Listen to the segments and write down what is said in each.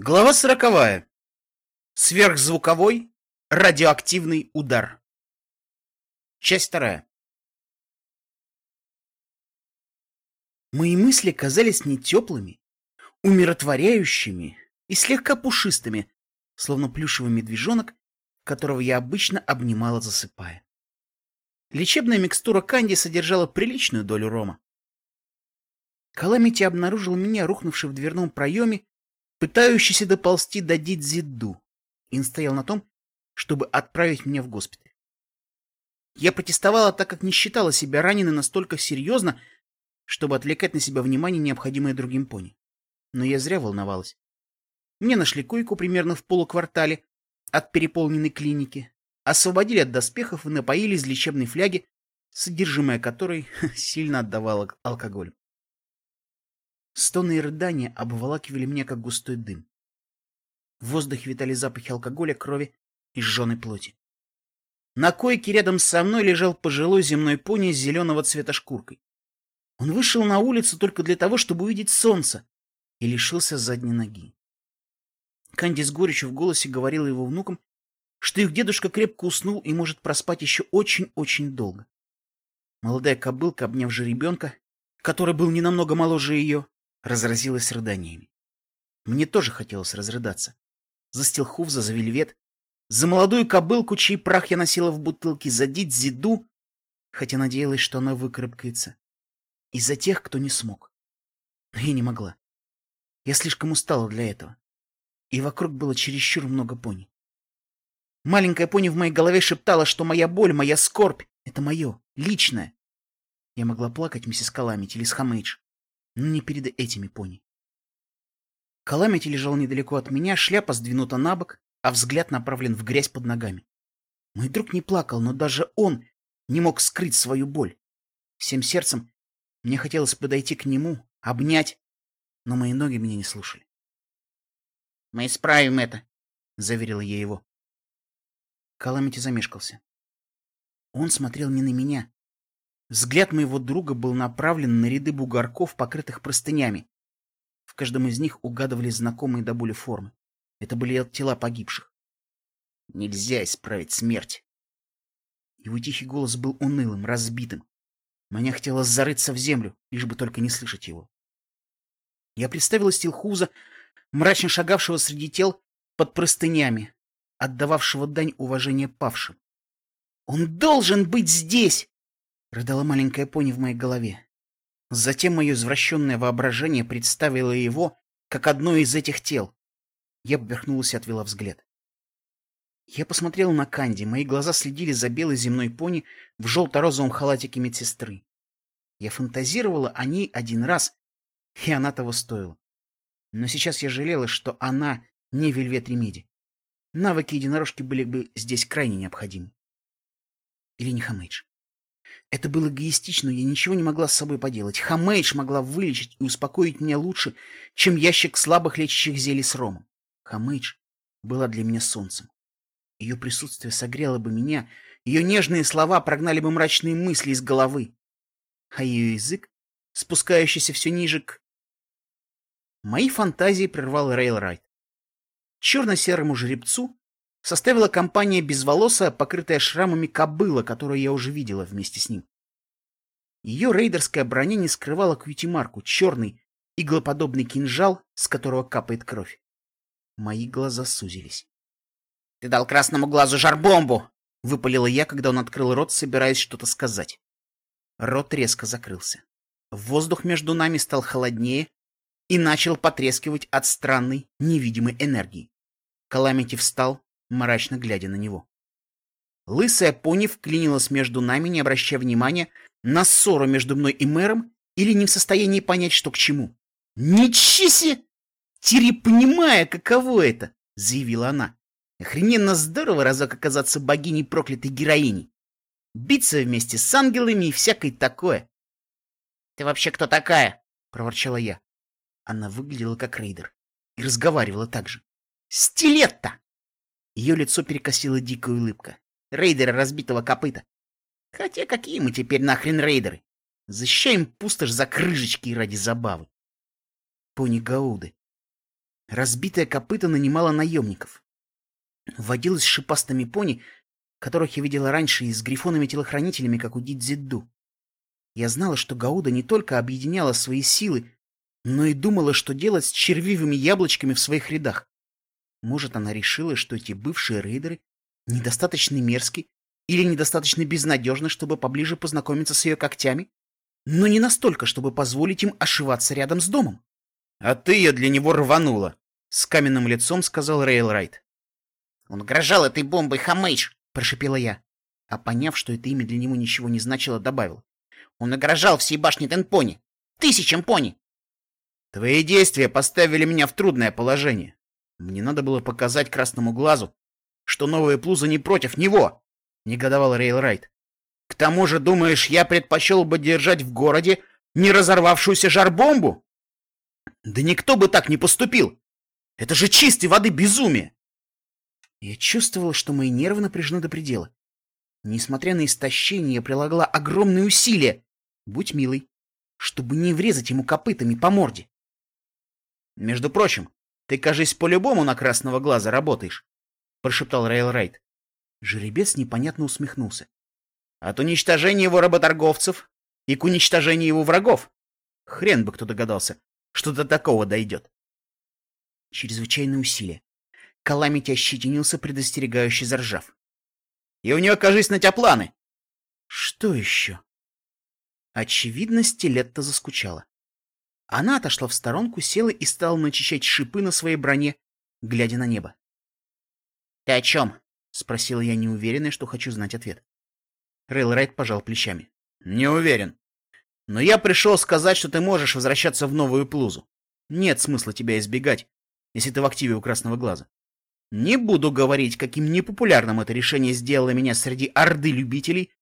Глава сороковая. Сверхзвуковой радиоактивный удар. Часть вторая. Мои мысли казались не теплыми, умиротворяющими и слегка пушистыми, словно плюшевый медвежонок, которого я обычно обнимала, засыпая. Лечебная микстура Канди содержала приличную долю рома. Каламити обнаружил меня, рухнувший в дверном проеме, пытающийся доползти до Дидзиду, и настоял на том, чтобы отправить меня в госпиталь. Я протестовала, так как не считала себя раненой настолько серьезно, чтобы отвлекать на себя внимание, необходимое другим пони. Но я зря волновалась. Мне нашли койку примерно в полуквартале от переполненной клиники, освободили от доспехов и напоили из лечебной фляги, содержимое которой сильно отдавало алкоголь. Стоны и рыдания обволакивали меня, как густой дым. В воздухе витали запахи алкоголя, крови и сжженной плоти. На койке рядом со мной лежал пожилой земной пони с зеленого цвета шкуркой. Он вышел на улицу только для того, чтобы увидеть солнце, и лишился задней ноги. Канди с горечью в голосе говорила его внукам, что их дедушка крепко уснул и может проспать еще очень-очень долго. Молодая кобылка, обняв жеребенка, который был не намного моложе ее, разразилась рыданиями. Мне тоже хотелось разрыдаться. За Стилхуфза, за Вельвет, за молодую кобылку, чей прах я носила в бутылке, за Дидзиду, хотя надеялась, что она выкарабкается. И за тех, кто не смог. Но я не могла. Я слишком устала для этого. И вокруг было чересчур много пони. Маленькая пони в моей голове шептала, что моя боль, моя скорбь — это мое, личное. Я могла плакать, миссис Каламити или Хамейдж, но не перед этими пони. Каламити лежал недалеко от меня, шляпа сдвинута на бок, а взгляд направлен в грязь под ногами. Мой друг не плакал, но даже он не мог скрыть свою боль. Всем сердцем мне хотелось подойти к нему, обнять, но мои ноги меня не слушали. — Мы исправим это, — заверила я его. Каламити замешкался. Он смотрел не на меня, Взгляд моего друга был направлен на ряды бугорков, покрытых простынями. В каждом из них угадывались знакомые до боли формы. Это были тела погибших. Нельзя исправить смерть. Его тихий голос был унылым, разбитым. Мне хотелось зарыться в землю, лишь бы только не слышать его. Я представила Стилхуза, мрачно шагавшего среди тел под простынями, отдававшего дань уважения павшим. «Он должен быть здесь!» — рыдала маленькая пони в моей голове. Затем мое извращенное воображение представило его как одно из этих тел. Я поверхнулась и отвела взгляд. Я посмотрела на Канди, мои глаза следили за белой земной пони в желто-розовом халатике медсестры. Я фантазировала о ней один раз, и она того стоила. Но сейчас я жалела, что она не Вельвет Ремеди. Навыки единорожки были бы здесь крайне необходимы. Или не Хамейдж. Это было эгоистично, я ничего не могла с собой поделать. Хамейдж могла вылечить и успокоить меня лучше, чем ящик слабых лечащих зелий с ромом. Хамейдж была для меня солнцем. Ее присутствие согрело бы меня, ее нежные слова прогнали бы мрачные мысли из головы. А ее язык, спускающийся все ниже к... Мои фантазии прервал Рейл Райт. Черно-серому жеребцу составила компания безволосая, покрытая шрамами кобыла, которую я уже видела вместе с ним. Ее рейдерская броня не скрывала кьюти-марку, черный, иглоподобный кинжал, с которого капает кровь. Мои глаза сузились. — Ты дал красному глазу жарбомбу! — выпалила я, когда он открыл рот, собираясь что-то сказать. Рот резко закрылся. Воздух между нами стал холоднее и начал потрескивать от странной, невидимой энергии. Каламити встал, мрачно глядя на него. Лысая пони вклинилась между нами, не обращая внимания на ссору между мной и мэром или не в состоянии понять, что к чему. «Ничего себе! Тири, понимая, каково это!» — заявила она. «Охрененно здорово разок оказаться богиней проклятой героиней. Биться вместе с ангелами и всякое такое». «Ты вообще кто такая?» — проворчала я. Она выглядела как рейдер и разговаривала так же. «Стилетта!» Ее лицо перекосила дикая улыбка. Рейдеры разбитого копыта. Хотя какие мы теперь нахрен рейдеры? Защищаем пустошь за крышечки ради забавы. Пони Гауды. Разбитое копыто нанимало наемников. Водилась с шипастыми пони, которых я видела раньше и с грифонами-телохранителями, как у Дидзидду. Я знала, что Гауда не только объединяла свои силы, но и думала, что делать с червивыми яблочками в своих рядах. Может, она решила, что эти бывшие рейдеры недостаточно мерзки или недостаточно безнадежны, чтобы поближе познакомиться с ее когтями, но не настолько, чтобы позволить им ошиваться рядом с домом. — А ты ее для него рванула, — с каменным лицом сказал Рейлрайт. — Он угрожал этой бомбой, Хамейш, — прошипела я. А поняв, что это имя для него ничего не значило, добавил. — Он угрожал всей башне Тенпони. Тысячам пони. — Твои действия поставили меня в трудное положение. Мне надо было показать красному глазу, что новые плузы не против него, — негодовал Рейлрайт. К тому же, думаешь, я предпочел бы держать в городе не разорвавшуюся жарбомбу? Да никто бы так не поступил. Это же чистой воды безумие. Я чувствовал, что мои нервы напряжены до предела. Несмотря на истощение, я прилагала огромные усилия, будь милый, чтобы не врезать ему копытами по морде. Между прочим, ты, кажись, по-любому на красного глаза работаешь, — прошептал Рейл Райт. Жеребец непонятно усмехнулся. От уничтожения его работорговцев и к уничтожению его врагов. Хрен бы кто догадался, что до такого дойдет. Чрезвычайное усилие. Каламити ощетинился, предостерегающе заржав. И у нее, кажись, на тебя планы. Что еще? Очевидно, Стилетта заскучала. Она отошла в сторонку, села и стала начищать шипы на своей броне, глядя на небо. — Ты о чем? — спросила я, неуверенная, что хочу знать ответ. Рейлрайт пожал плечами. — Не уверен. Но я пришел сказать, что ты можешь возвращаться в новую плузу. Нет смысла тебя избегать, если ты в активе у красного глаза. Не буду говорить, каким непопулярным это решение сделало меня среди орды любителей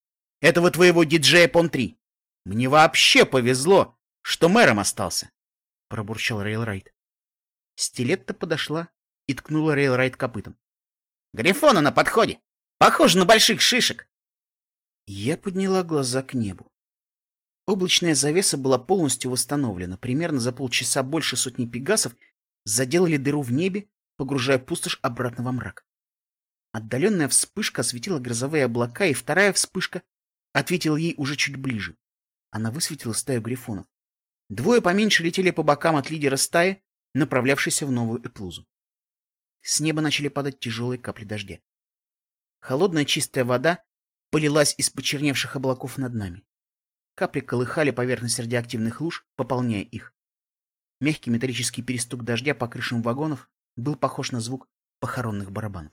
этого твоего диджея Пон-3. Мне вообще повезло, что мэром остался, — пробурчал Рейлрайт. Стилетта подошла и ткнула Рейлрайт копытом. — Грифона на подходе! Похоже на больших шишек! Я подняла глаза к небу. Облачная завеса была полностью восстановлена. Примерно за полчаса больше сотни пегасов заделали дыру в небе, погружая пустошь обратно во мрак. Отдаленная вспышка осветила грозовые облака, и вторая вспышка ответила ей уже чуть ближе. Она высветила стаю грифонов. Двое поменьше летели по бокам от лидера стаи, направлявшейся в новую эплузу. С неба начали падать тяжелые капли дождя. Холодная чистая вода полилась из почерневших облаков над нами. Капли колыхали поверхность радиоактивных луж, пополняя их. Мягкий металлический перестук дождя по крышам вагонов был похож на звук похоронных барабанов.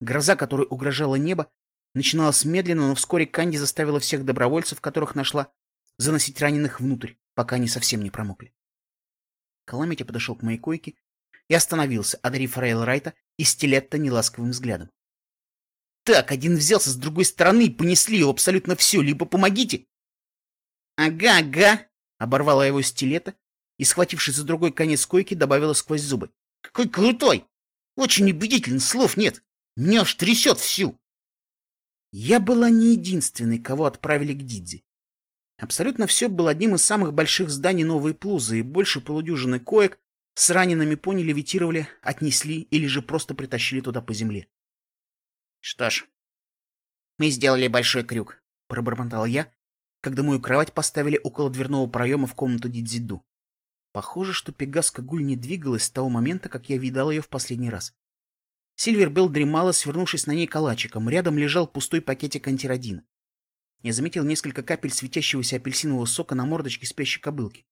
Гроза, которой угрожало небо, начиналась медленно, но вскоре Канди заставила всех добровольцев, которых нашла, заносить раненых внутрь, пока они совсем не промокли. Каламити подошел к моей койке и остановился, одарив Рейл Райта и Стилетта неласковым взглядом. Так, один взялся с другой стороны и понесли его абсолютно все, либо помогите. Ага, ага, оборвала его стилета и, схватившись за другой конец койки, добавила сквозь зубы. Какой крутой! Очень убедительно, слов нет. Меня аж трясет всю. Я была не единственной, кого отправили к Дидзи. Абсолютно все было одним из самых больших зданий Новой Плузы, и больше полудюжины коек с ранеными пони левитировали, отнесли или же просто притащили туда по земле. Что ж, мы сделали большой крюк, пробормотал я, когда мою кровать поставили около дверного проема в комнату Дидзиду. Похоже, что Пегаска Гуль не двигалась с того момента, как я видал ее в последний раз. Сильвербелл дремала, свернувшись на ней калачиком. Рядом лежал пустой пакетик антиродина. Я заметил несколько капель светящегося апельсинового сока на мордочке спящей кобылки.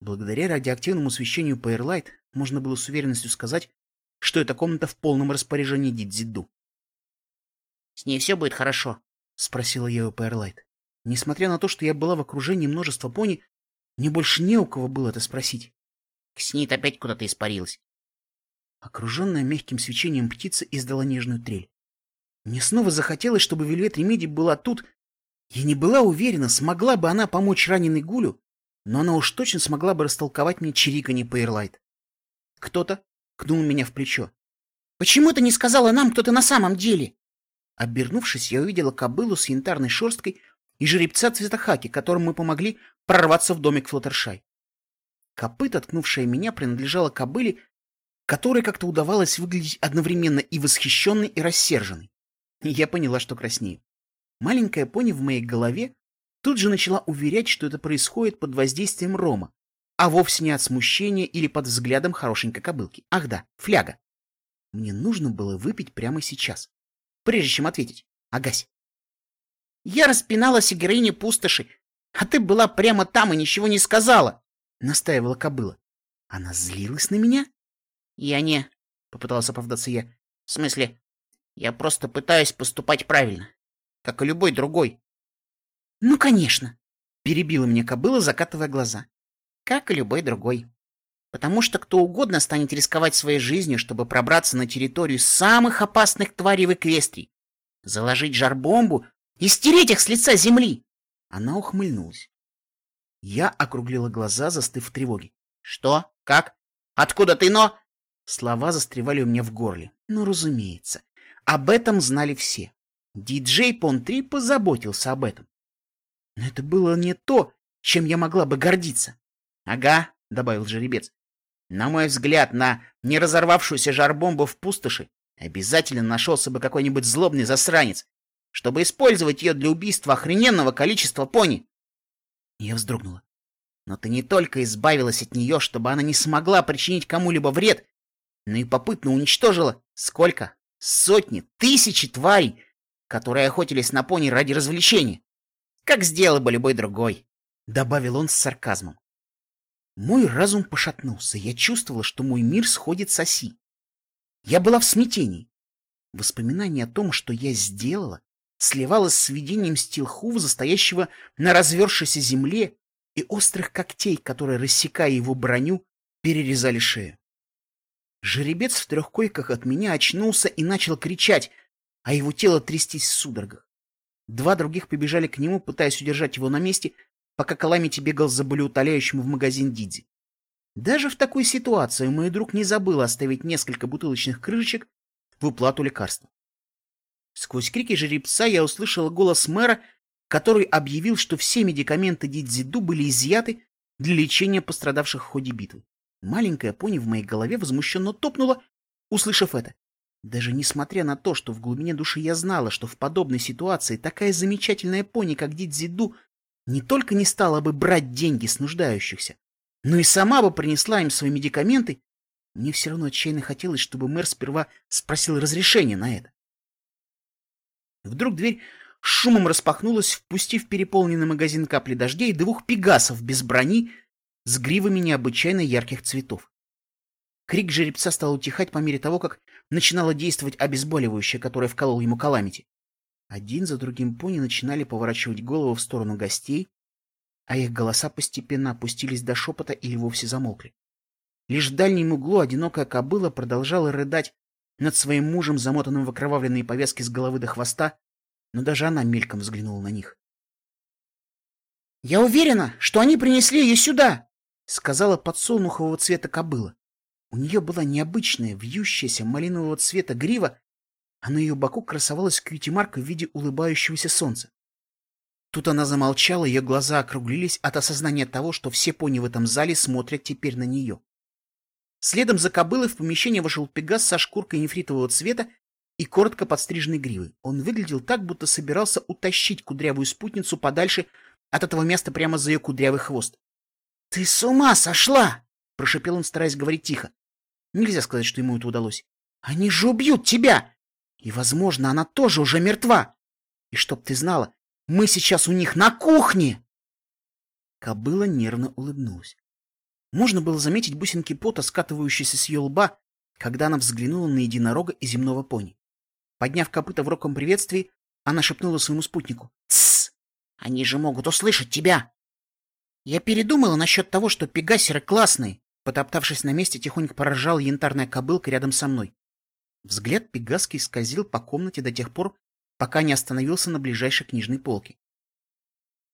Благодаря радиоактивному освещению Payerlight можно было с уверенностью сказать, что эта комната в полном распоряжении Дидзиду. С ней все будет хорошо? — спросила я у Пэрлайт. Несмотря на то, что я была в окружении множества пони, мне больше не у кого было это спросить. Кснит опять куда-то испарилась. Окруженная мягким свечением птица издала нежную трель. Мне снова захотелось, чтобы Вельвет Ремеди была тут. Я не была уверена, смогла бы она помочь раненой Гулю, но она уж точно смогла бы растолковать мне чириканье Пейрлайт. Кто-то кнул меня в плечо. — Почему ты не сказала нам, кто ты на самом деле? Обернувшись, я увидела кобылу с янтарной шерсткой и жеребца цветохаки, которым мы помогли прорваться в домик Флаттершай. Копыта, ткнувшая меня, принадлежала кобыле, которой как-то удавалось выглядеть одновременно и восхищенной, и рассерженной. Я поняла, что краснею. Маленькая пони в моей голове тут же начала уверять, что это происходит под воздействием рома, а вовсе не от смущения или под взглядом хорошенькой кобылки. Ах да, фляга. Мне нужно было выпить прямо сейчас, прежде чем ответить. Агась. Я распиналась о героине пустоши, а ты была прямо там и ничего не сказала, — настаивала кобыла. Она злилась на меня? Я не, — попытался оправдаться я. В смысле, я просто пытаюсь поступать правильно, как и любой другой. Ну, конечно, — перебила мне кобыла, закатывая глаза. Как и любой другой. Потому что кто угодно станет рисковать своей жизнью, чтобы пробраться на территорию самых опасных тварей в Эквестрии, заложить жарбомбу и стереть их с лица земли. Она ухмыльнулась. Я округлила глаза, застыв в тревоге. Что? Как? Откуда ты, но... Слова застревали у меня в горле. Ну, разумеется. Об этом знали все. Диджей Пон-3 позаботился об этом. Но это было не то, чем я могла бы гордиться. — Ага, — добавил жеребец. — На мой взгляд, на неразорвавшуюся жарбомбу в пустоши обязательно нашелся бы какой-нибудь злобный засранец, чтобы использовать ее для убийства охрененного количества пони. Я вздрогнула. Но ты не только избавилась от нее, чтобы она не смогла причинить кому-либо вред, но и попытно уничтожила сколько? Сотни, тысячи тварей, которые охотились на пони ради развлечения. Как сделал бы любой другой, — добавил он с сарказмом. Мой разум пошатнулся, я чувствовала, что мой мир сходит с оси. Я была в смятении. Воспоминание о том, что я сделала, сливалось с видением Стилхува, стоящего на развершейся земле, и острых когтей, которые, рассекая его броню, перерезали шею. Жеребец в трех койках от меня очнулся и начал кричать, а его тело трястись в судорогах. Два других побежали к нему, пытаясь удержать его на месте, пока Каламити бегал за болеутоляющим в магазин Дидзи. Даже в такой ситуации мой друг не забыл оставить несколько бутылочных крышечек в уплату лекарства. Сквозь крики жеребца я услышал голос мэра, который объявил, что все медикаменты Дидзиду были изъяты для лечения пострадавших в ходе битвы. Маленькая пони в моей голове возмущенно топнула, услышав это. Даже несмотря на то, что в глубине души я знала, что в подобной ситуации такая замечательная пони, как Дидзиду, не только не стала бы брать деньги с нуждающихся, но и сама бы принесла им свои медикаменты, мне все равно отчаянно хотелось, чтобы мэр сперва спросил разрешения на это. Вдруг дверь шумом распахнулась, впустив переполненный магазин капли дождей двух пегасов без брони с гривами необычайно ярких цветов. Крик жеребца стал утихать по мере того, как начинало действовать обезболивающее, которое вколол ему Каламити. Один за другим пони начинали поворачивать голову в сторону гостей, а их голоса постепенно опустились до шепота или вовсе замолкли. Лишь в дальнем углу одинокая кобыла продолжала рыдать над своим мужем, замотанным в окровавленные повязки с головы до хвоста, но даже она мельком взглянула на них. — Я уверена, что они принесли ее сюда! — сказала подсолнухового цвета кобыла. У нее была необычная, вьющаяся малинового цвета грива, а на ее боку красовалась кьюти-марка в виде улыбающегося солнца. Тут она замолчала, ее глаза округлились от осознания того, что все пони в этом зале смотрят теперь на нее. Следом за кобылой в помещение вошел Пегас со шкуркой нефритового цвета и коротко подстриженной гривой. Он выглядел так, будто собирался утащить кудрявую спутницу подальше от этого места прямо за ее кудрявый хвост. — Ты с ума сошла! — прошепел он, стараясь говорить тихо. Нельзя сказать, что ему это удалось. — Они же убьют тебя! И, возможно, она тоже уже мертва. И чтоб ты знала, мы сейчас у них на кухне! Кобыла нервно улыбнулась. Можно было заметить бусинки пота, скатывающиеся с ее лба, когда она взглянула на единорога и земного пони. Подняв копыта в роком приветствии, она шепнула своему спутнику. «Тссс! Они же могут услышать тебя!» Я передумала насчет того, что пегасеры классные. Потоптавшись на месте, тихонько поражала янтарная кобылка рядом со мной. Взгляд пегаски скользил по комнате до тех пор, пока не остановился на ближайшей книжной полке.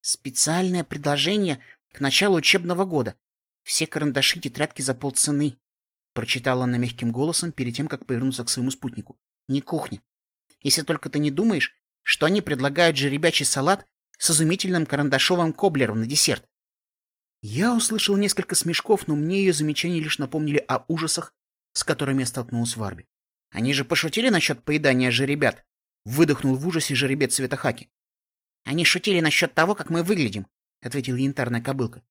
«Специальное предложение к началу учебного года. Все карандаши и тетрадки за полцены», — прочитала она мягким голосом перед тем, как повернуться к своему спутнику. «Не кухня. Если только ты не думаешь, что они предлагают жеребячий салат с изумительным карандашовым коблером на десерт. Я услышал несколько смешков, но мне ее замечания лишь напомнили о ужасах, с которыми я столкнулся в Арбе. Они же пошутили насчет поедания жеребят. Выдохнул в ужасе жеребец цвета хаки. Они шутили насчет того, как мы выглядим, ответила янтарная кобылка.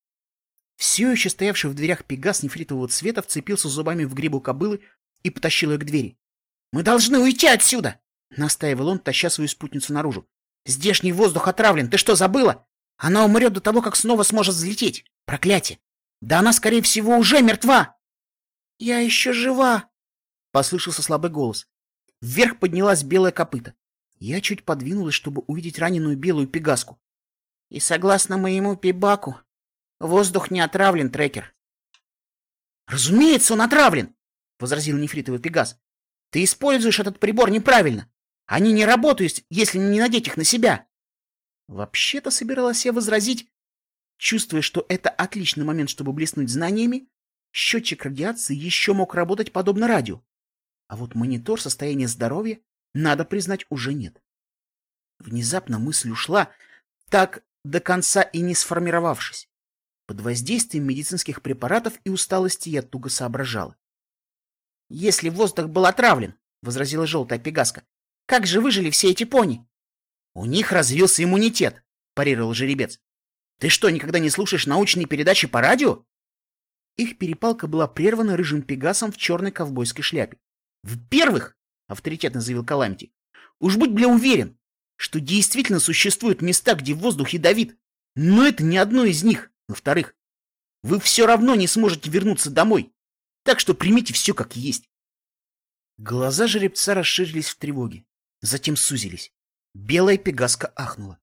Все еще стоявший в дверях пегас нефритового цвета вцепился зубами в грибу кобылы и потащил ее к двери. «Мы должны уйти отсюда!» — настаивал он, таща свою спутницу наружу. «Здешний воздух отравлен, ты что, забыла? Она умрет до того, как снова сможет взлететь. Проклятие! Да она, скорее всего, уже мертва!» «Я еще жива!» — послышался слабый голос. Вверх поднялась белая копыта. Я чуть подвинулась, чтобы увидеть раненую белую пегаску. «И согласно моему пибаку, воздух не отравлен, трекер». «Разумеется, он отравлен!» — возразил нефритовый пегас. «Ты используешь этот прибор неправильно. Они не работают, если не надеть их на себя». Вообще-то собиралась я возразить, чувствуя, что это отличный момент, чтобы блеснуть знаниями, счетчик радиации еще мог работать подобно радио. А вот монитор состояния здоровья, надо признать, уже нет. Внезапно мысль ушла, так до конца и не сформировавшись. Под воздействием медицинских препаратов и усталости я туго соображала. «Если воздух был отравлен», — возразила желтая пегаска, — «как же выжили все эти пони?» «У них развился иммунитет», — парировал жеребец. «Ты что, никогда не слушаешь научные передачи по радио?» Их перепалка была прервана рыжим пегасом в черной ковбойской шляпе. «В-первых», — авторитетно заявил Каламити, — «уж будь, бля, уверен, что действительно существуют места, где воздух ядовит, но это не одно из них. Во-вторых, вы все равно не сможете вернуться домой, так что примите все как есть». Глаза жеребца расширились в тревоге, затем сузились. Белая пегаска ахнула. —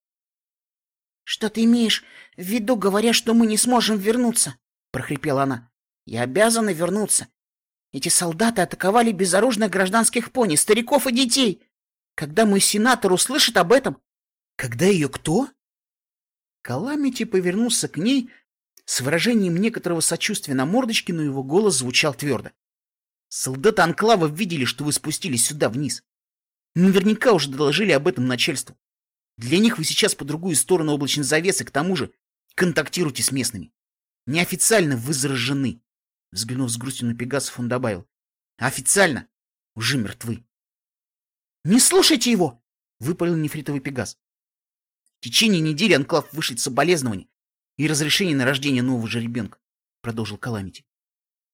Что ты имеешь в виду, говоря, что мы не сможем вернуться? — прохрипела она. — Я обязана вернуться. Эти солдаты атаковали безоружных гражданских пони, стариков и детей. Когда мой сенатор услышит об этом... Когда ее кто? Каламити повернулся к ней с выражением некоторого сочувствия на мордочке, но его голос звучал твердо. Солдаты Анклава видели, что вы спустились сюда вниз. Наверняка уже доложили об этом начальству. Для них вы сейчас по другую сторону облачной завесы, к тому же контактируйте с местными. Неофициально вы заражены. Взглянув с грустью на Пегасов, он добавил. официально уже мертвы. Не слушайте его! Выпалил нефритовый Пегас. В течение недели Анклав вышлет соболезнования и разрешение на рождение нового жеребенка, продолжил Каламити.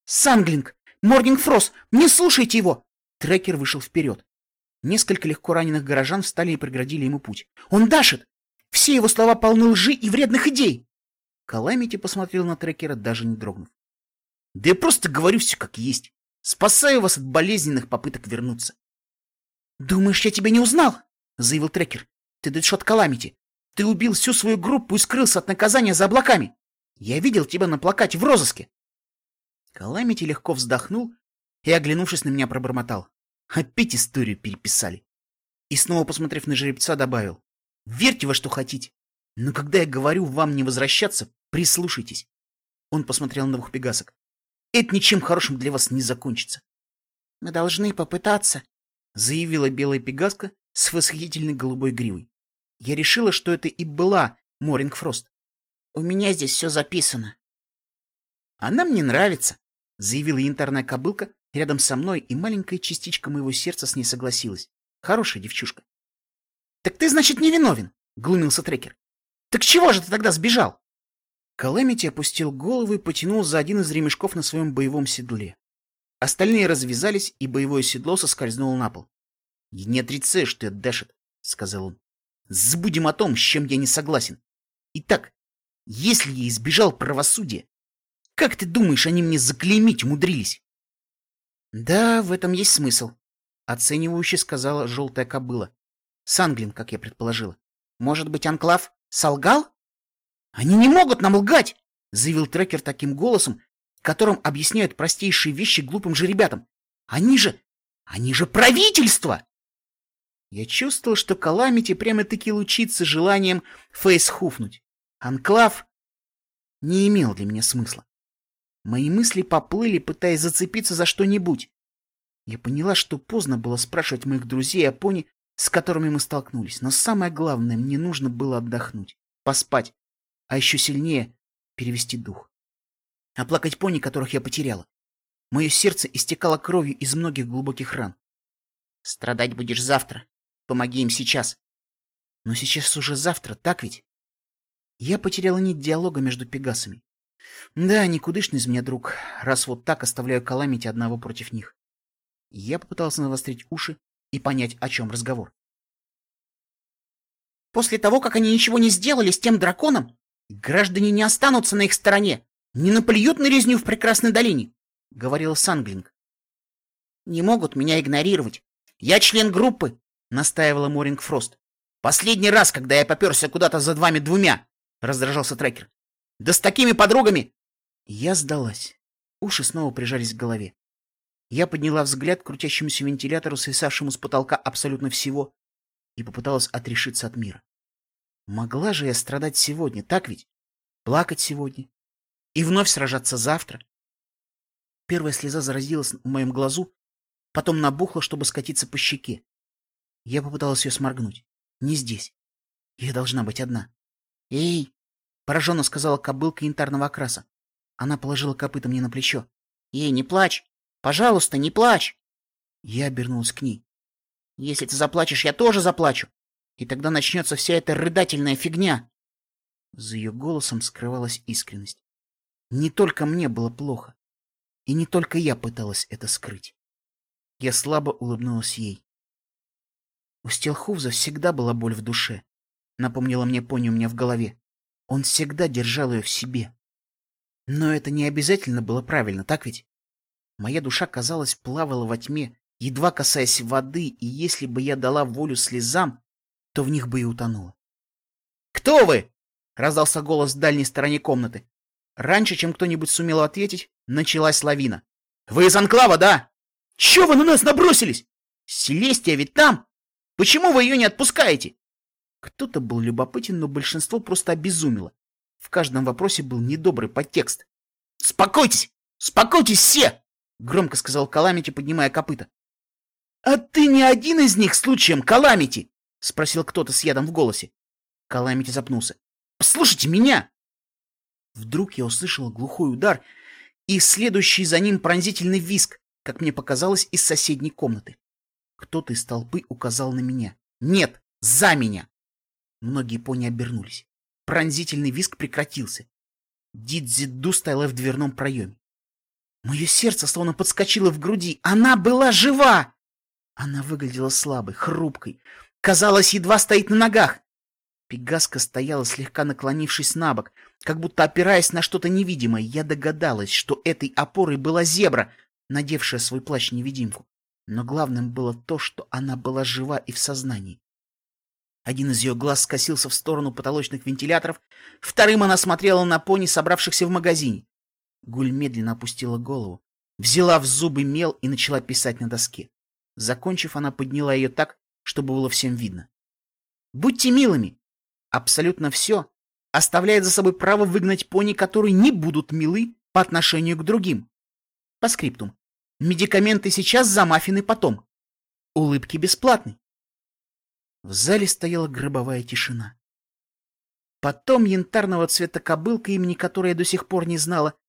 Санглинг! Морнинг Фрос! Не слушайте его! Трекер вышел вперед. Несколько легко раненых горожан встали и преградили ему путь. «Он дашит! Все его слова полны лжи и вредных идей!» Каламити посмотрел на трекера, даже не дрогнув. «Да я просто говорю все как есть. Спасаю вас от болезненных попыток вернуться». «Думаешь, я тебя не узнал?» — заявил трекер. «Ты Дэдшот Каламити. Ты убил всю свою группу и скрылся от наказания за облаками. Я видел тебя на плакате в розыске». Каламити легко вздохнул и, оглянувшись на меня, пробормотал. Опять историю переписали. И снова, посмотрев на жеребца, добавил. Верьте во что хотите. Но когда я говорю вам не возвращаться, прислушайтесь. Он посмотрел на двух пегасок. Это ничем хорошим для вас не закончится. Мы должны попытаться, заявила белая пегаска с восхитительной голубой гривой. Я решила, что это и была Моринг Фрост. У меня здесь все записано. Она мне нравится, заявила янтарная кобылка рядом со мной, и маленькая частичка моего сердца с ней согласилась. Хорошая девчушка. «Так ты, значит, не виновен?» — глумился трекер. «Так чего же ты тогда сбежал?» Каламити опустил голову и потянул за один из ремешков на своем боевом седле. Остальные развязались, и боевое седло соскользнуло на пол. — не отрицаю, что это дашит, — сказал он. — Забудем о том, с чем я не согласен. Итак, если я избежал правосудия, как ты думаешь, они мне заклеймить умудрились? Да, в этом есть смысл, оценивающе сказала желтая кобыла. Санглин, как я предположила. Может быть, Анклав солгал? Они не могут нам лгать, заявил трекер таким голосом, которым объясняют простейшие вещи глупым же ребятам. Они же... они же правительство! Я чувствовал, что Каламити прямо-таки лучится желанием фейс-хуфнуть. Анклав не имел для меня смысла. Мои мысли поплыли, пытаясь зацепиться за что-нибудь. Я поняла, что поздно было спрашивать моих друзей о пони, с которыми мы столкнулись. Но самое главное, мне нужно было отдохнуть, поспать, а еще сильнее перевести дух. Оплакать пони, которых я потеряла. Мое сердце истекало кровью из многих глубоких ран. Страдать будешь завтра. Помоги им сейчас. Но сейчас уже завтра, так ведь? Я потеряла нить диалога между пегасами. Да, никудышный из меня друг, раз вот так оставляю Каламити одного против них. Я попытался навострить уши и понять, о чем разговор. После того, как они ничего не сделали с тем драконом, граждане не останутся на их стороне, не наплюют на резню в прекрасной долине, — говорил Санглинг. Не могут меня игнорировать. Я член группы, — настаивала Моринг Фрост. Последний раз, когда я поперся куда-то за вами двумя, — раздражался трекер. Да с такими подругами! Я сдалась. Уши снова прижались к голове. Я подняла взгляд к крутящемуся вентилятору, свисавшему с потолка абсолютно всего, и попыталась отрешиться от мира. Могла же я страдать сегодня, так ведь? Плакать сегодня. И вновь сражаться завтра. Первая слеза заразилась в моем глазу, потом набухла, чтобы скатиться по щеке. Я попыталась ее сморгнуть. Не здесь. Я должна быть одна. «Эй!» — пораженно сказала кобылка янтарного окраса. Она положила копыта мне на плечо. «Эй, не плачь! Пожалуйста, не плачь!» Я обернулась к ней. Если ты заплачешь, я тоже заплачу. И тогда начнется вся эта рыдательная фигня. За ее голосом скрывалась искренность. Не только мне было плохо. И не только я пыталась это скрыть. Я слабо улыбнулась ей. У Стелхувза всегда была боль в душе, напомнила мне пони у меня в голове. Он всегда держал ее в себе. Но это не обязательно было правильно, так ведь? Моя душа, казалось, плавала во тьме, едва касаясь воды, и если бы я дала волю слезам, то в них бы и утонула. «Кто вы?» — раздался голос в дальней стороне комнаты. Раньше, чем кто-нибудь сумел ответить, началась лавина. «Вы из Анклава, да? Чё вы на нас набросились? Селестия ведь там! Почему вы ее не отпускаете?» Кто-то был любопытен, но большинство просто обезумело. В каждом вопросе был недобрый подтекст. «Спокойтесь! Спокойтесь все!» — громко сказал Каламити, поднимая копыта. «А ты не один из них случаем, Каламити?» — спросил кто-то с ядом в голосе. Каламити запнулся. «Послушайте меня!» Вдруг я услышал глухой удар и следующий за ним пронзительный виск, как мне показалось, из соседней комнаты. Кто-то из толпы указал на меня. «Нет, за меня!» Многие пони обернулись. Пронзительный виск прекратился. Дидзиду стояла в дверном проеме. Мое сердце словно подскочило в груди. Она была жива! Она выглядела слабой, хрупкой. Казалось, едва стоит на ногах. Пегаска стояла, слегка наклонившись на бок, как будто опираясь на что-то невидимое. Я догадалась, что этой опорой была зебра, надевшая свой плащ-невидимку. Но главным было то, что она была жива и в сознании. Один из ее глаз скосился в сторону потолочных вентиляторов, вторым она смотрела на пони, собравшихся в магазине. Гуль медленно опустила голову, взяла в зубы мел и начала писать на доске. Закончив, она подняла ее так, чтобы было всем видно. «Будьте милыми!» Абсолютно все оставляет за собой право выгнать пони, которые не будут милы по отношению к другим. По скриптум. Медикаменты сейчас, за маффины потом. Улыбки бесплатны. В зале стояла гробовая тишина. Потом янтарного цвета кобылка, имени которой я до сих пор не знала,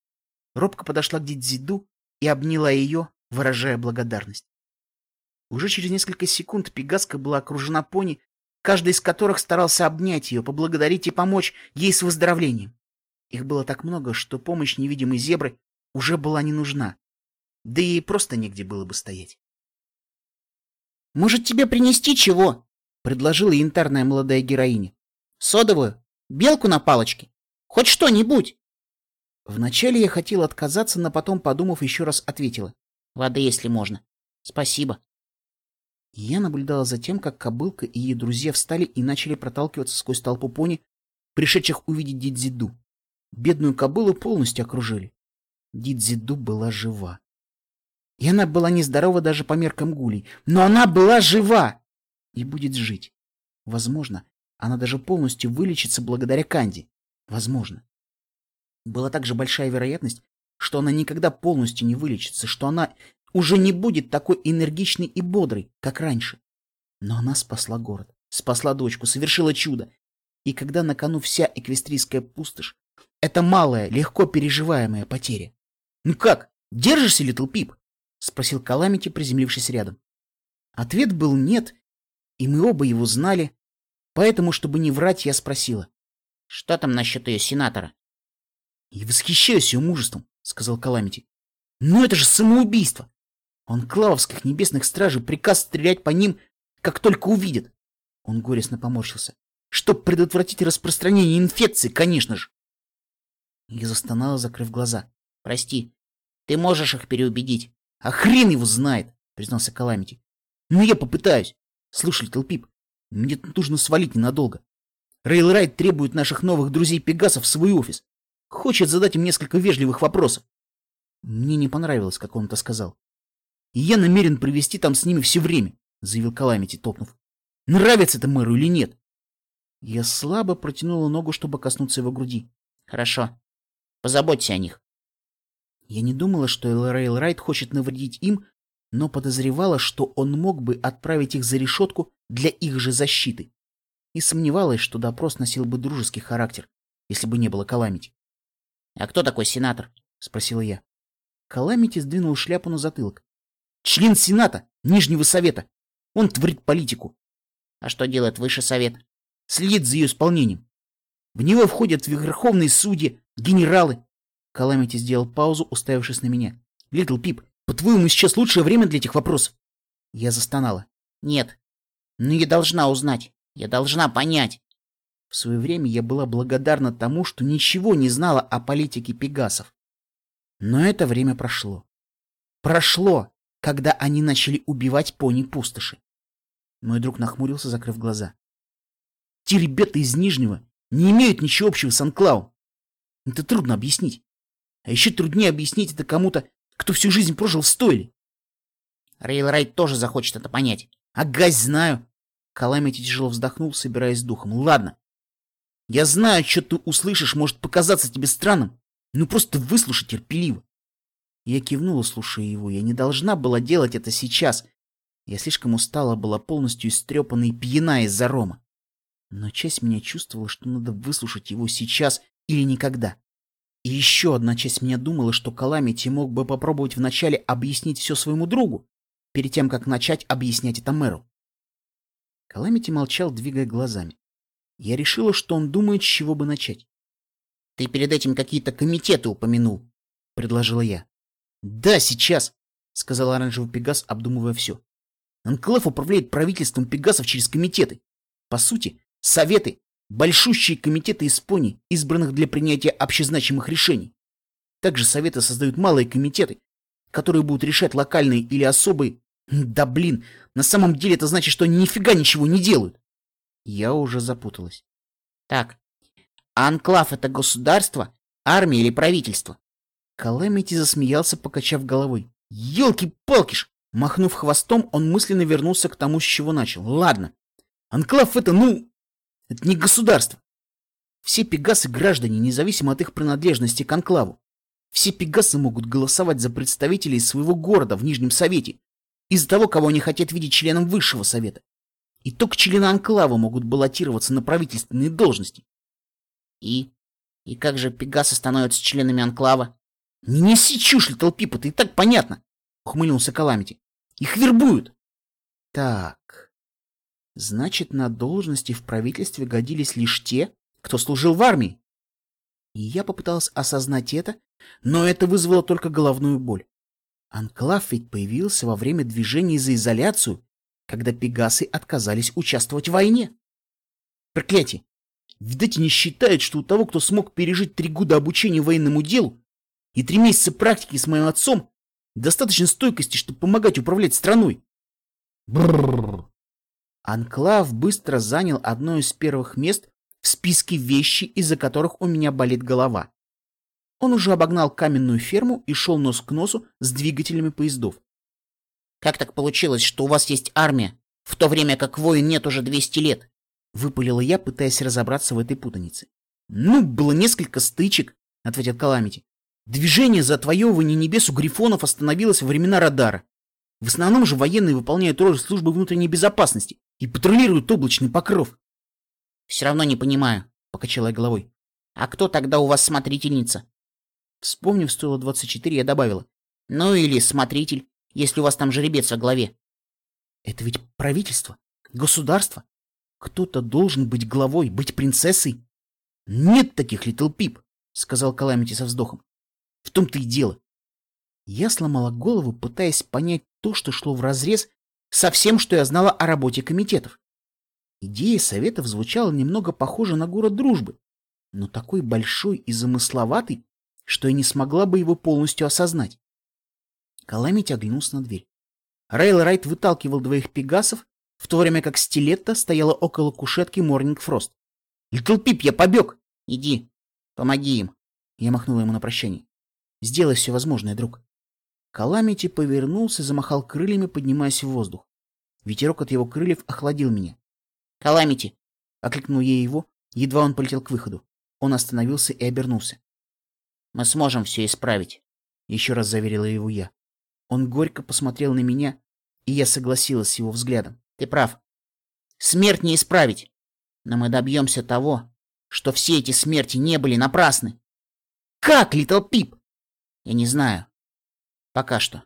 робко подошла к Дидзиду и обняла ее, выражая благодарность. Уже через несколько секунд Пегаска была окружена пони, каждый из которых старался обнять ее, поблагодарить и помочь ей с выздоровлением. Их было так много, что помощь невидимой зебры уже была не нужна. Да и просто негде было бы стоять. «Может, тебе принести чего?» — предложила янтарная молодая героиня. «Содовую? Белку на палочке? Хоть что-нибудь?» Вначале я хотела отказаться, но потом, подумав, еще раз ответила. «Воды, если можно. Спасибо». Я наблюдала за тем, как кобылка и ее друзья встали и начали проталкиваться сквозь толпу пони, пришедших увидеть Дидзиду. Бедную кобылу полностью окружили. Дидзиду была жива. И она была нездорова даже по меркам гулей, но она была жива и будет жить. Возможно, она даже полностью вылечится благодаря Канди. Возможно. Была также большая вероятность, что она никогда полностью не вылечится, что она уже не будет такой энергичной и бодрой, как раньше. Но она спасла город, спасла дочку, совершила чудо. И когда на кону вся эквестрийская пустошь, это малая, легко переживаемая потеря. Ну как? Держишься, Литл Пип? — спросил Каламити, приземлившись рядом. Ответ был «нет», и мы оба его знали, поэтому, чтобы не врать, я спросила. — Что там насчет ее сенатора? — И восхищаюсь ее мужеством, — сказал Каламити. — Но это же самоубийство! Он клавовских небесных стражей приказ стрелять по ним, как только увидит. Он горестно поморщился. Чтоб предотвратить распространение инфекции, конечно же. Я застонала, закрыв глаза. — Прости, ты можешь их переубедить. — А хрен его знает, — признался Каламити. — Ну, я попытаюсь. Слушай, Литл Пип, мне нужно свалить ненадолго. Рейлрайт требует наших новых друзей-пегасов в свой офис. Хочет задать им несколько вежливых вопросов. Мне не понравилось, как он это сказал. И я намерен провести там с ними все время, — заявил Каламити, топнув. Нравится это мэру или нет? Я слабо протянула ногу, чтобы коснуться его груди. — Хорошо. Позаботься о них. Я не думала, что Элрейл Райт хочет навредить им, но подозревала, что он мог бы отправить их за решетку для их же защиты. И сомневалась, что допрос носил бы дружеский характер, если бы не было Каламити. — А кто такой сенатор? — спросила я. Каламити сдвинул шляпу на затылок. — Член Сената, Нижнего Совета. Он творит политику. — А что делает Высший Совет? — Следит за ее исполнением. В него входят верховные судьи, генералы, Каламити сделал паузу, уставившись на меня. «Литл Пип, по-твоему, сейчас лучшее время для этих вопросов?» Я застонала. «Нет. Но я должна узнать. Я должна понять». В свое время я была благодарна тому, что ничего не знала о политике пегасов. Но это время прошло. Прошло, когда они начали убивать пони-пустоши. Мой друг нахмурился, закрыв глаза. Те ребята из Нижнего не имеют ничего общего с Анклау. Это трудно объяснить. А еще труднее объяснить это кому-то, кто всю жизнь прожил в стойле. Рейлрайт тоже захочет это понять. Ага, знаю. Каламити тяжело вздохнул, собираясь с духом. Ладно. Я знаю, что ты услышишь, может показаться тебе странным. Ну просто выслушай терпеливо. Я кивнула, слушая его. Я не должна была делать это сейчас. Я слишком устала, была полностью истрепана и пьяна из-за Рома. Но часть меня чувствовала, что надо выслушать его сейчас или никогда. И еще одна часть меня думала, что Каламити мог бы попробовать вначале объяснить все своему другу, перед тем, как начать объяснять это мэру. Каламити молчал, двигая глазами. Я решила, что он думает, с чего бы начать. — Ты перед этим какие-то комитеты упомянул, — предложила я. — Да, сейчас, — сказал оранжевый Пегас, обдумывая все. Анклав управляет правительством Пегасов через комитеты. По сути, советы большущие комитеты из пони, избранных для принятия общезначимых решений. Также советы создают малые комитеты, которые будут решать локальные или особые... Да блин, на самом деле это значит, что они нифига ничего не делают. Я уже запуталась. Так, а анклав — это государство, армия или правительство? Калэмити засмеялся, покачав головой. Елки-палки ж! Махнув хвостом, он мысленно вернулся к тому, с чего начал. Ладно, анклав — это, ну, это не государство. Все пегасы граждане, независимо от их принадлежности к анклаву. Все пегасы могут голосовать за представителей своего города в Нижнем Совете из-за того, кого они хотят видеть членом Высшего Совета. И только члены анклава могут баллотироваться на правительственные должности. И? И как же пегасы становятся членами анклава? Не неси чушь, Литл Пип, это и так понятно, ухмыльнулся Каламити. Их вербуют. Так, Значит, на должности в правительстве годились лишь те, кто служил в армии. И я попытался осознать это, но это вызвало только головную боль. Анклав ведь появился во время движения за изоляцию, когда пегасы отказались участвовать в войне. Проклятие! Видать, не считают, что у того, кто смог пережить три года обучения военному делу и три месяца практики с моим отцом, достаточно стойкости, чтобы помогать управлять страной. Бррр. Анклав быстро занял одно из первых мест в списке вещи, из-за которых у меня болит голова. Он уже обогнал каменную ферму и шел нос к носу с двигателями поездов. «Как так получилось, что у вас есть армия, в то время как воин нет уже 200 лет?» — выпалила я, пытаясь разобраться в этой путанице. «Ну, было несколько стычек», — ответил Каламити. «Движение за отвоевывание небес у грифонов остановилось во времена радара. В основном же военные выполняют роль службы внутренней безопасности и патрулируют облачный покров. — Все равно не понимаю, — покачала я головой. — А кто тогда у вас смотрительница? Вспомнив стоило 24, я добавила. Ну или смотритель, если у вас там жеребец во главе. Это ведь правительство, государство. Кто-то должен быть главой, быть принцессой. Нет таких Литл Пип, сказал Каламити со вздохом. В том-то и дело. Я сломала голову, пытаясь понять то, что шло вразрез со всем, что я знала о работе комитетов. Идея советов звучала немного похоже на город дружбы, но такой большой и замысловатый, что я не смогла бы его полностью осознать. Каламити оглянулся на дверь. Рейл Райт выталкивал двоих пегасов, в то время как Стилетта стояла около кушетки Морнинг Фрост. «Литл Пип, я побег!» «Иди, помоги им!» Я махнула ему на прощание. «Сделай все возможное, друг». Каламити повернулся, замахал крыльями, поднимаясь в воздух. Ветерок от его крыльев охладил меня. «Каламити!» — окликнул я его, едва он полетел к выходу. Он остановился и обернулся. «Мы сможем все исправить», — еще раз заверила его я. Он горько посмотрел на меня, и я согласилась с его взглядом. «Ты прав. Смерть не исправить. Но мы добьемся того, что все эти смерти не были напрасны». «Как, Литл Пип?» «Я не знаю. Пока что.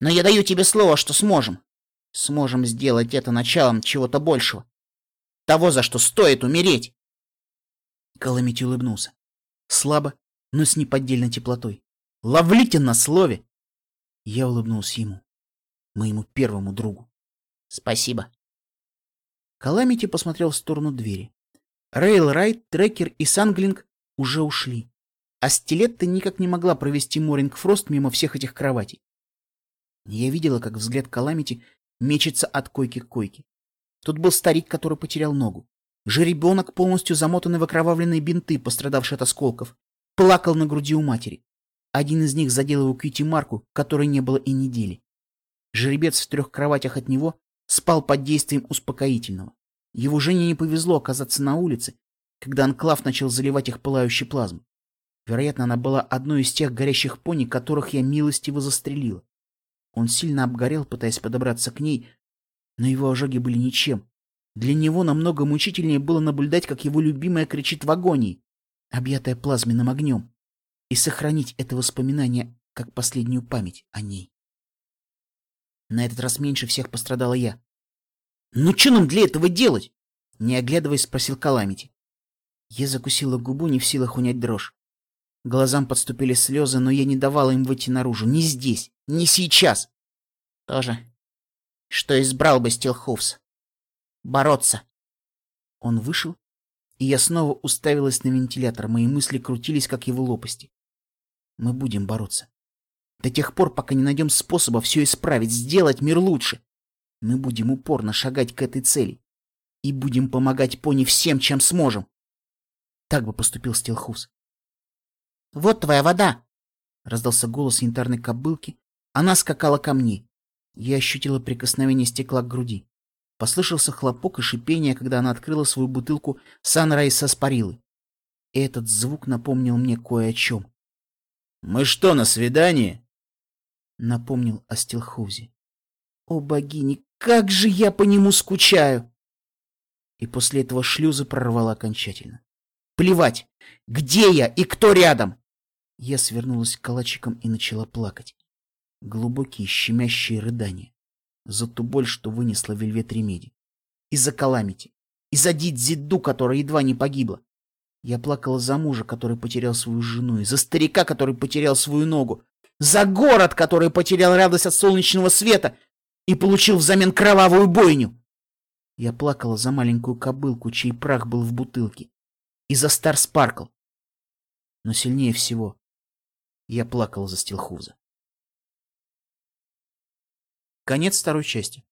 Но я даю тебе слово, что сможем. Сможем сделать это началом чего-то большего. Того, за что стоит умереть. Каламити улыбнулся. Слабо, но с неподдельной теплотой. «Ловлите на слове!» Я улыбнулся ему, моему первому другу. «Спасибо». Каламити посмотрел в сторону двери. Рейл Райт, Трекер и Санглинг уже ушли, а Стилетта никак не могла провести Моринг Фрост мимо всех этих кроватей. Я видела, как взгляд Каламити мечется от койки к койке. Тут был старик, который потерял ногу. Жеребенок, полностью замотанный в окровавленные бинты, пострадавший от осколков, плакал на груди у матери. Один из них задел его Кьюти Марку, которой не было и недели. Жеребец в трех кроватях от него спал под действием успокоительного. Его жене не повезло оказаться на улице, когда анклав начал заливать их пылающей плазмой. Вероятно, она была одной из тех горящих пони, которых я милостиво застрелила. Он сильно обгорел, пытаясь подобраться к ней, но его ожоги были ничем. Для него намного мучительнее было наблюдать, как его любимая кричит в агонии, объятая плазменным огнем, и сохранить это воспоминание как последнюю память о ней. На этот раз меньше всех пострадала я. «Ну что нам для этого делать?» Не оглядываясь, спросил Каламити. Я закусила губу, не в силах унять дрожь. Глазам подступили слезы, но я не давала им выйти наружу. Не здесь, не сейчас. Тоже. Что избрал бы Стилхуфс? Бороться. Он вышел, и я снова уставилась на вентилятор. Мои мысли крутились, как его лопасти. Мы будем бороться. До тех пор, пока не найдем способа все исправить, сделать мир лучше. Мы будем упорно шагать к этой цели. И будем помогать пони всем, чем сможем. Так бы поступил Стилхус. «Вот твоя вода!» — раздался голос янтарной кобылки. Она скакала ко мне. Я ощутила прикосновение стекла к груди. Послышался хлопок и шипение, когда она открыла свою бутылку Санрайз Саспарилы. Этот звук напомнил мне кое о чем. «Мы что, на свидание?» Напомнил о Стилхузе. «О, богини, как же я по нему скучаю!» И после этого шлюзы прорвало окончательно. «Плевать, где я и кто рядом!» Я свернулась калачиком и начала плакать. Глубокие щемящие рыдания. За ту боль, что вынесла Вельвет Ремеди. Из-за Каламити. Из-за Дидзиду, которая едва не погибла. Я плакала за мужа, который потерял свою жену, и за старика, который потерял свою ногу, за город, который потерял радость от солнечного света и получил взамен кровавую бойню. Я плакала за маленькую кобылку, чей прах был в бутылке, и за Стар Спаркл. Но сильнее всего я плакал за Стилхуза. Конец второй части.